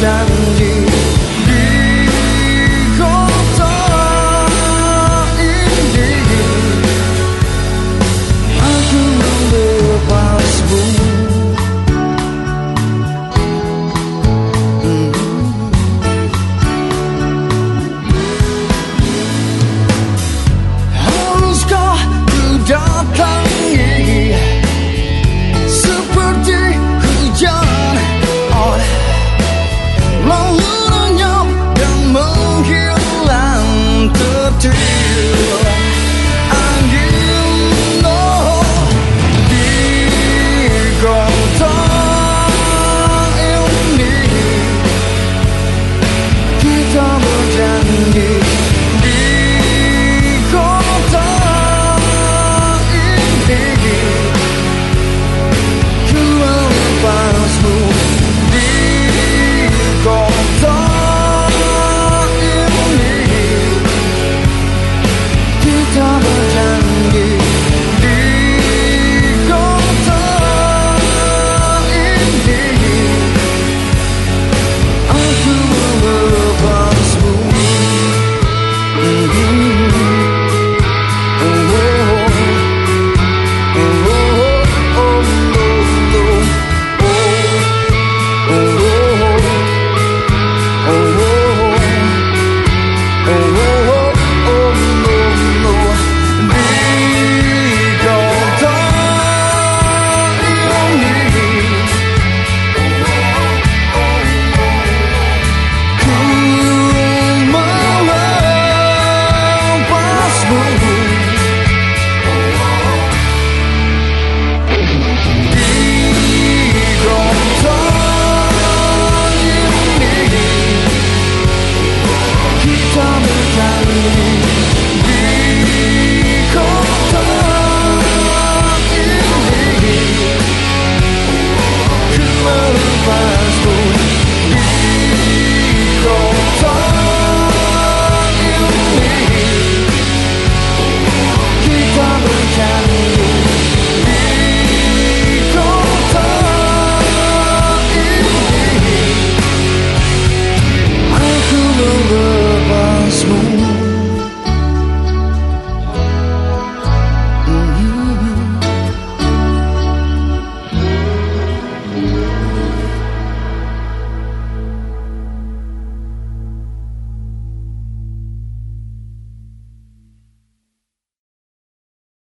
相机